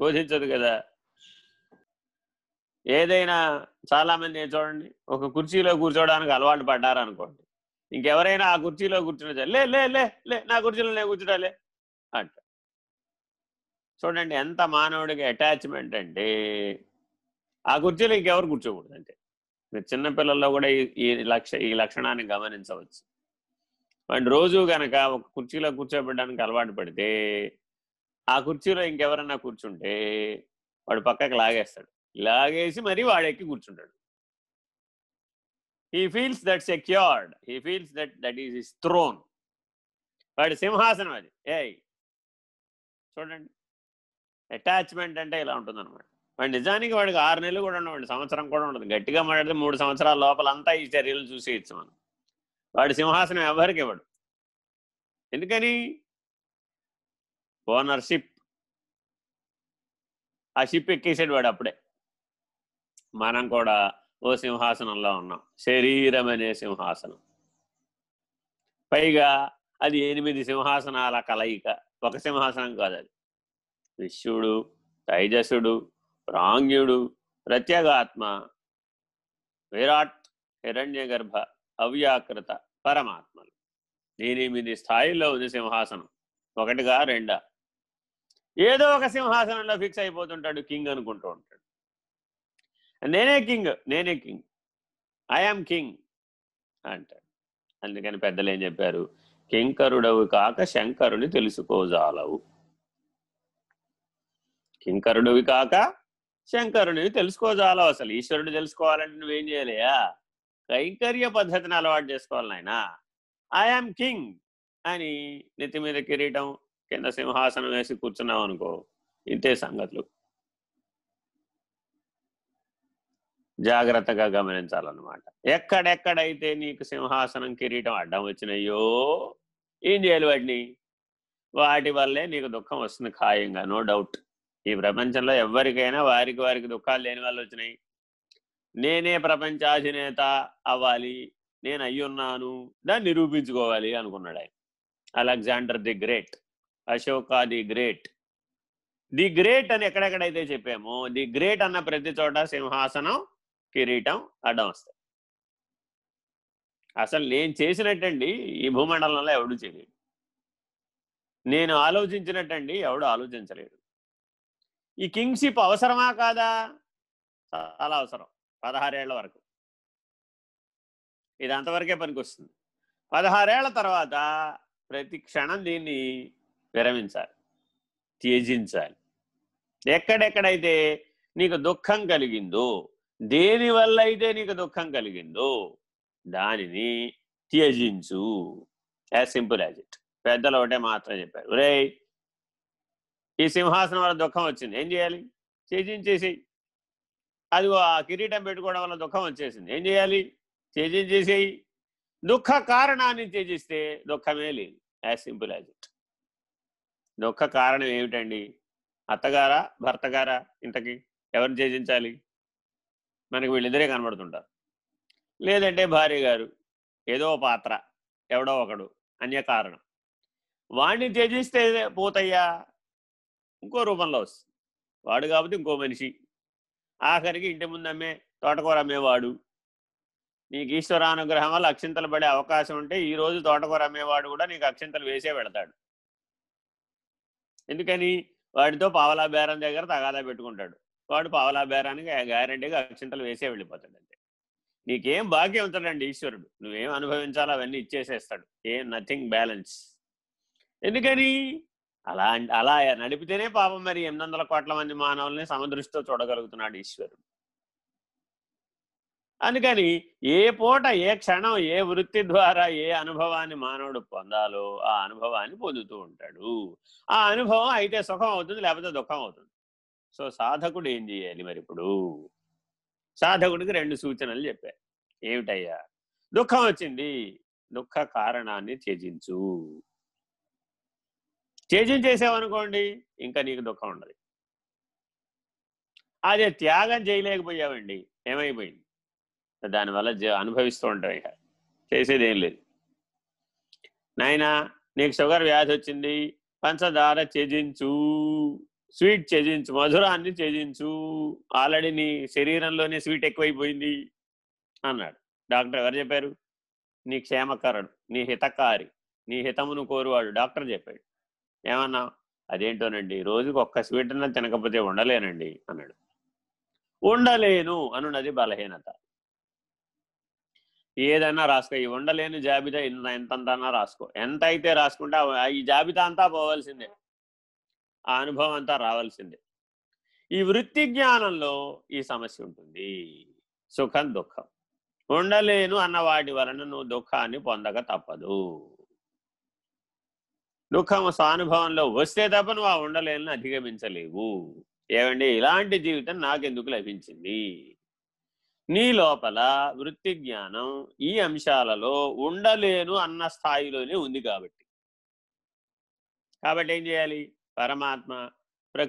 బోధించదు కదా. ఏదైనా చాలా మంది చూడండి ఒక కుర్చీలో కూర్చోవడానికి అలవాటు పడ్డారనుకోండి. ఇంకెవరైనా ఆ కుర్చీలో కూర్చున్న లే లే లే లే నా కుర్చీలో నేను కూర్చుంటాలే అంట. చూడండి ఎంత మానవుడికి అటాచ్మెంట్ అంటే ఆ కుర్చీలో ఇంకెవరు కూర్చోకూడదు అంటే మీరు చిన్నపిల్లల్లో కూడా ఈ- లక్ష ఈ లక్షణాన్ని గమనించవచ్చు. వాడు రోజు గనక ఒక కుర్చీలో కూర్చోబెట్టడానికి అలవాటు పడితే ఆ కుర్చీలో ఇంకెవరన్నా కూర్చుంటే వాడు పక్కకి లాగేస్తాడు. లాగేసి మరీ వాడెక్కి కూర్చుంటాడు. He feels that secured he feels that that is is throne వాడి సింహాసనం అది. ఏయ్! చూడండి. అటాచ్మెంట్ అంటే ఇలా ఉంటుందన్నమాట. వాడు నిజానికి వాడికి ఆరు నెలలు కూడా ఉండవండి సంవత్సరం కూడా ఉండదు. గట్టిగా మాట్లాడితే మూడు సంవత్సరాల లోపలంతా ఈ చర్యలు చూసేయచ్చు మనం. వాడి సింహాసనం ఎవరికి ఇవ్వడు? ఎందుకని? ఓనర్షిప్ ఆ షిప్ ఎక్కేసాడు వాడు అప్పుడే. మనం కూడా ఓ సింహాసనంలో ఉన్నాం. శరీరం అనే సింహాసనం. పైగా అది ఎనిమిది సింహాసనాల కలయిక. ఒక సింహాసనం కాదు అది. విష్యుడు తైజసుడు ప్రాంగ్యుడు ప్రత్యేగాత్మ విరాట్ హిరణ్య గర్భ అవ్యాకృత పరమాత్మలు. ఎనిమిది స్థాయిలో ఉంది సింహాసనం. ఒకటిగా రెండా. ఏదో ఒక సింహాసనంలో ఫిక్స్ అయిపోతుంటాడు కింగ్ అనుకుంటూ ఉంటాడు. నేనే కింగ్ నేనే కింగ్ ఐఆమ్ కింగ్ అంటాడు. అందుకని పెద్దలు ఏం చెప్పారు? కింకరుడవు కాక శంకరుని తెలుసుకోజాలవు. కింకరుడివి కాక శంకరుని తెలుసుకోజాలవు అసలు. ఈశ్వరుడు తెలుసుకోవాలంటే నువ్వేం చేయలేయా? కైంకర్య పద్ధతిని అలవాటు చేసుకోవాలి నాయన. ఐఆమ్ కింగ్ అని నెత్తి మీద కిరీటం కింద సింహాసనం వేసి కూర్చున్నావు అనుకో ఇంతే సంగతులు. జాగ్రత్తగా గమనించాలన్నమాట. ఎక్కడెక్కడైతే నీకు సింహాసనం కిరీటం అడ్డం వచ్చినాయో ఏం చేయాలి వాటిని? వాటి వల్లే నీకు దుఃఖం వస్తుంది ఖాయంగా నో డౌట్ ఈ ప్రపంచంలో ఎవరికైనా వారికి వారికి దుఃఖాలు లేని వాళ్ళు వచ్చినాయి. నేనే ప్రపంచాధినేత అవ్వాలి నేను అయ్యున్నాను దాన్ని నిరూపించుకోవాలి అనుకున్నాడు ఆయన. Alexander the great. Ashoka the great. The great అని ఎక్కడెక్కడైతే చెప్పామో ది గ్రేట్ అన్న ప్రతి చోట సింహాసనం కిరీటం అడ్డం వస్తాయి. అసలు నేను చేసినట్టండి ఈ భూమండలంలో ఎవడు చేయలేడు. నేను ఆలోచించినట్టండి ఎవడు ఆలోచించలేడు. ఈ కింగ్షిప్ అవసరమా కాదా? చాలా అవసరం. పదహారేళ్ళ వరకు. ఇది అంతవరకే పనికొస్తుంది. పదహారేళ్ళ తర్వాత ప్రతి క్షణం దీన్ని విరమించాలి త్యజించాలి. ఎక్కడెక్కడైతే నీకు దుఃఖం కలిగిందో దేనివల్ల అయితే నీకు దుఃఖం కలిగిందో దానిని త్యజించు. యాజ్ సింపుల్ యాజ్ ఇట్ పెద్దలు ఒకటే మాత్రం చెప్పారు. ఒరే ఈ సింహాసనం వల్ల దుఃఖం వచ్చింది. ఏం చేయాలి? త్యజించేసి అది ఆ కిరీటం పెట్టుకోవడం వల్ల దుఃఖం వచ్చేసింది. ఏం చేయాలి? త్యజించేసేయి. దుఃఖ కారణాన్ని త్యజిస్తే దుఃఖమే లేదు. యాజ్ సింపుల్ యాజ్ ఇట్ నొక్క కారణం ఏమిటండి? అత్తగారా భర్తగారా ఇంతకి ఎవరిని త్యజించాలి? మనకి వీళ్ళిద్దరే కనబడుతుంటారు. లేదంటే భార్య గారు ఏదో పాత్ర ఎవడో ఒకడు అన్య కారణం వాడిని త్యజిస్తే పోతయ్యా? ఇంకో రూపంలో వస్తుంది. వాడు కాబట్టి ఇంకో మనిషి. ఆఖరికి ఇంటి ముందు అమ్మే తోటకూర అమ్మేవాడు. నీకు ఈశ్వరానుగ్రహం వల్ల అక్షింతలు పడే అవకాశం ఉంటే ఈ రోజు తోటకూర అమ్మేవాడు కూడా నీకు అక్షింతలు వేసే పెడతాడు. ఎందుకని? వాడితో పావలా బేరం దగ్గర తగాదా పెట్టుకుంటాడు. వాడు పావలా బేరానికి గ్యారంటీగా అక్షింతలు వేసే వెళ్ళిపోతాడు అంతే. నీకేం భాగ్యం ఉంటాడండి ఈశ్వరుడు. నువ్వేం అనుభవించాలో అవన్నీ ఇచ్చేసేస్తాడు. ఏం నథింగ్ బ్యాలెన్స్. ఎందుకని? అలా అలా నడిపితేనే పాపం మరి ఎనిమిది వందల కోట్ల మంది మానవుల్ని సమదృష్టితో చూడగలుగుతున్నాడు ఈశ్వరుడు. అందుకని ఏ పూట ఏ క్షణం ఏ వృత్తి ద్వారా ఏ అనుభవాన్ని మానవుడు పొందాలో ఆ అనుభవాన్ని పొందుతూ ఉంటాడు. ఆ అనుభవం అయితే సుఖం అవుతుంది లేకపోతే దుఃఖం అవుతుంది. సో సాధకుడు ఏం చేయాలి మరి ఇప్పుడు? సాధకుడికి రెండు సూచనలు చెప్పారు ఏమిటయ్యా? దుఃఖం వచ్చింది దుఃఖ కారణాన్ని త్యజించు. త్యజించేసావనుకోండి ఇంకా నీకు దుఃఖం ఉండదు. అదే త్యాగం చేయలేకపోయావండి ఏమైపోయింది? దానివల్ల జ అనుభవిస్తూ ఉంటాం ఇక. చేసేది ఏం లేదు. నాయన నీకు షుగర్ వ్యాధి వచ్చింది. పంచదార త్యజించు. స్వీట్ త్యజించు. మధురాన్ని త్యజించు. ఆల్రెడీ నీ శరీరంలోనే స్వీట్ ఎక్కువైపోయింది అన్నాడు. డాక్టర్ ఎవరు చెప్పారు నీ క్షేమకరుడు నీ హితకారి నీ హితమును కోరువాడు డాక్టర్ చెప్పాడు. ఏమన్నా? అదేంటోనండి? రోజుకు ఒక్క స్వీట్ అన్నా తినకపోతే ఉండలేనండి అన్నాడు. ఉండలేను అనున్నది బలహీనత. ఏదైనా రాసుకో. ఈ ఉండలేని జాబితా ఇంత రాసుకో. ఎంత అయితే రాసుకుంటే ఈ జాబితా అంతా పోవాల్సిందే. ఆ అనుభవం అంతా రావాల్సిందే. ఈ వృత్తి జ్ఞానంలో ఈ సమస్య ఉంటుంది. సుఖం దుఃఖం. ఉండలేను అన్న వాటి వలన నువ్వు దుఃఖాన్ని పొందక తప్పదు. దుఃఖం సానుభవంలో వస్తే తప్ప నువ్వు ఆ ఉండలేని అధిగమించలేవు. ఏమండి ఇలాంటి జీవితం నాకెందుకు లభించింది? నీ లోపల వృత్తి జ్ఞానం ఈ అంశాలలో ఉండలేను అన్న స్థాయిలోనే ఉంది కాబట్టి. కాబట్టి ఏం చేయాలి? పరమాత్మ ప్రకృతి